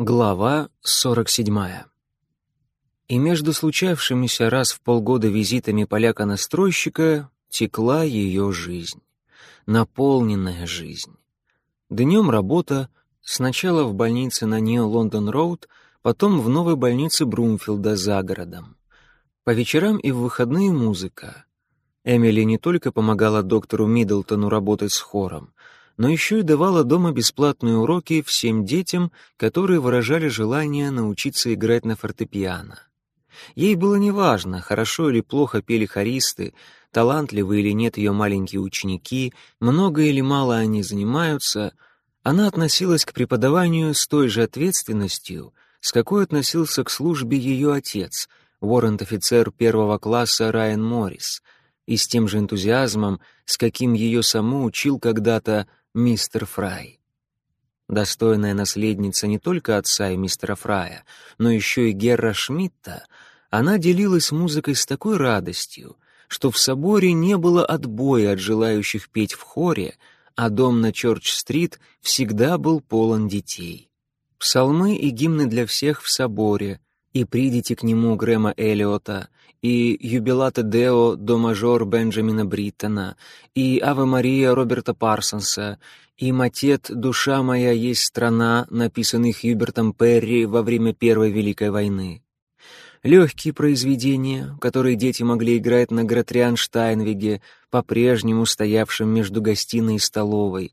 Глава 47. И между случавшимися раз в полгода визитами поляка-настройщика текла ее жизнь. Наполненная жизнь. Днем работа, сначала в больнице на Нью-Лондон-Роуд, потом в новой больнице Брумфилда за городом. По вечерам и в выходные музыка. Эмили не только помогала доктору Миддлтону работать с хором, но еще и давала дома бесплатные уроки всем детям, которые выражали желание научиться играть на фортепиано. Ей было неважно, хорошо или плохо пели хористы, талантливы или нет ее маленькие ученики, много или мало они занимаются, она относилась к преподаванию с той же ответственностью, с какой относился к службе ее отец, воррент-офицер первого класса Райан Моррис, и с тем же энтузиазмом, с каким ее саму учил когда-то мистер Фрай. Достойная наследница не только отца и мистера Фрая, но еще и Герра Шмидта, она делилась музыкой с такой радостью, что в соборе не было отбоя от желающих петь в хоре, а дом на Чорч-стрит всегда был полон детей. Псалмы и гимны для всех в соборе, и «Придите к нему» Грэма Эллиота, и «Юбилата Део» до мажор Бенджамина Бриттона, и «Ава Мария» Роберта Парсонса, и «Матет. Душа моя есть страна», написанных Юбертом Перри во время Первой Великой войны. Легкие произведения, которые дети могли играть на Гратрианштайнвеге, по-прежнему стоявшем между гостиной и столовой,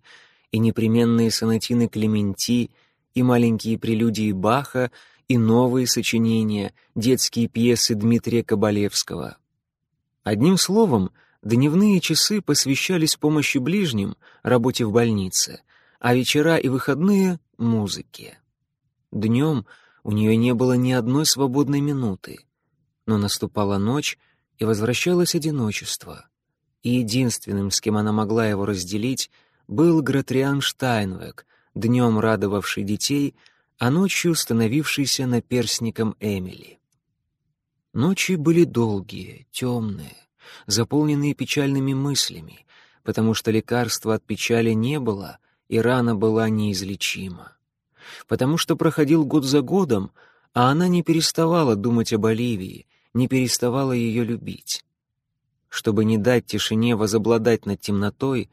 и непременные сонатины Клементи, и маленькие прелюдии Баха — и новые сочинения, детские пьесы Дмитрия Кабалевского. Одним словом, дневные часы посвящались помощи ближним, работе в больнице, а вечера и выходные — музыке. Днем у нее не было ни одной свободной минуты, но наступала ночь, и возвращалось одиночество. И единственным, с кем она могла его разделить, был Гратриан Штайнвек, днем радовавший детей — а ночью становившийся наперсником Эмили. Ночи были долгие, темные, заполненные печальными мыслями, потому что лекарства от печали не было, и рана была неизлечима. Потому что проходил год за годом, а она не переставала думать об Оливии, не переставала ее любить. Чтобы не дать тишине возобладать над темнотой,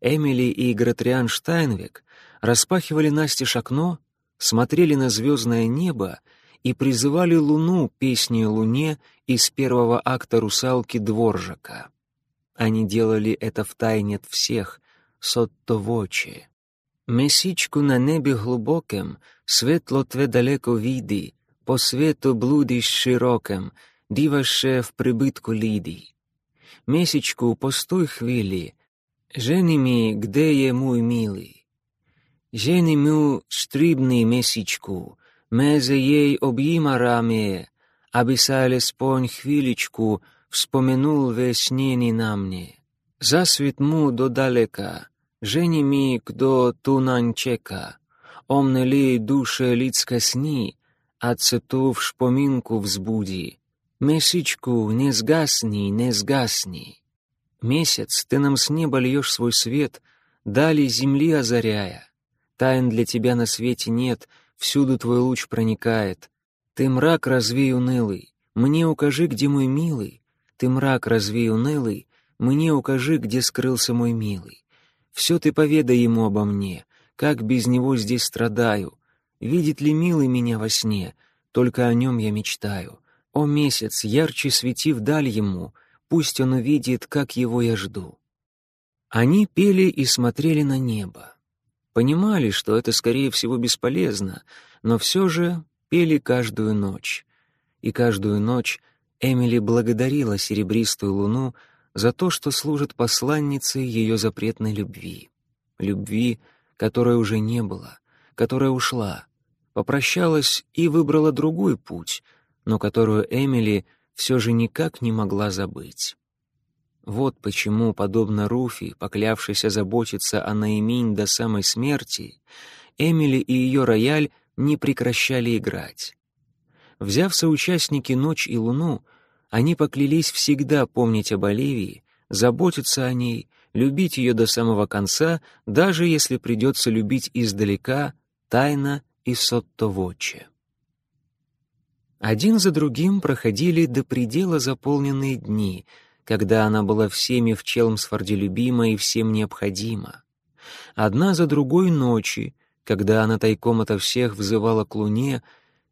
Эмили и Гратриан Штайнвек распахивали настежь окно смотрели на звездное небо и призывали луну песней луне из первого акта «Русалки» Дворжака. Они делали это втайне от всех, сотто воче. Месічку на небі глибоким, світло тве далеко віди, по світу блудиш широким, диваше в прибитку ліді. Месячку, постой хвилі, жени мій, где є мой милий? Жени му стрібний месічку, мезе їй об'їма раме, аби сайле спонь хвилечку вспомянул веснені на мне. Засвіт му додалека, жени ми, кто тунань чека, омне ли душе лицка сни, а цету в шпоминку взбуди. Месячку, не сгасни, не сгасни. Месяц, ты нам с неба льешь свой свет, дали земли озаряя. Тайн для тебя на свете нет, всюду твой луч проникает. Ты мрак развей унылый, мне укажи, где мой милый. Ты мрак развей унылый, мне укажи, где скрылся мой милый. Все ты поведай ему обо мне, как без него здесь страдаю. Видит ли милый меня во сне, только о нем я мечтаю. О месяц, ярче свети вдаль ему, пусть он увидит, как его я жду. Они пели и смотрели на небо. Понимали, что это, скорее всего, бесполезно, но все же пели каждую ночь. И каждую ночь Эмили благодарила серебристую луну за то, что служит посланницей ее запретной любви. Любви, которой уже не было, которая ушла, попрощалась и выбрала другой путь, но которую Эмили все же никак не могла забыть. Вот почему, подобно Руфи, поклявшейся заботиться о Наиминь до самой смерти, Эмили и ее рояль не прекращали играть. Взяв соучастники «Ночь и Луну», они поклялись всегда помнить об Оливии, заботиться о ней, любить ее до самого конца, даже если придется любить издалека, тайно и Соттовоче. Один за другим проходили до предела заполненные дни, когда она была всеми в Челмсфорде любима и всем необходима. Одна за другой ночи, когда она тайком ото всех взывала к луне,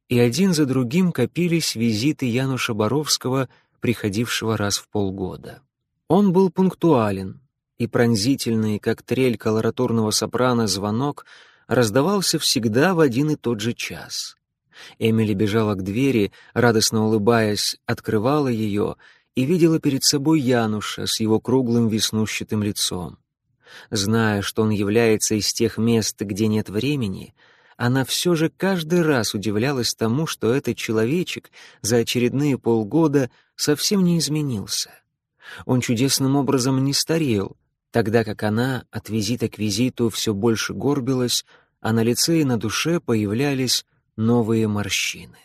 и один за другим копились визиты Януша Боровского, приходившего раз в полгода. Он был пунктуален, и пронзительный, как трель колоратурного сопрано, звонок раздавался всегда в один и тот же час. Эмили бежала к двери, радостно улыбаясь, открывала ее и видела перед собой Януша с его круглым веснущатым лицом. Зная, что он является из тех мест, где нет времени, она все же каждый раз удивлялась тому, что этот человечек за очередные полгода совсем не изменился. Он чудесным образом не старел, тогда как она от визита к визиту все больше горбилась, а на лице и на душе появлялись новые морщины.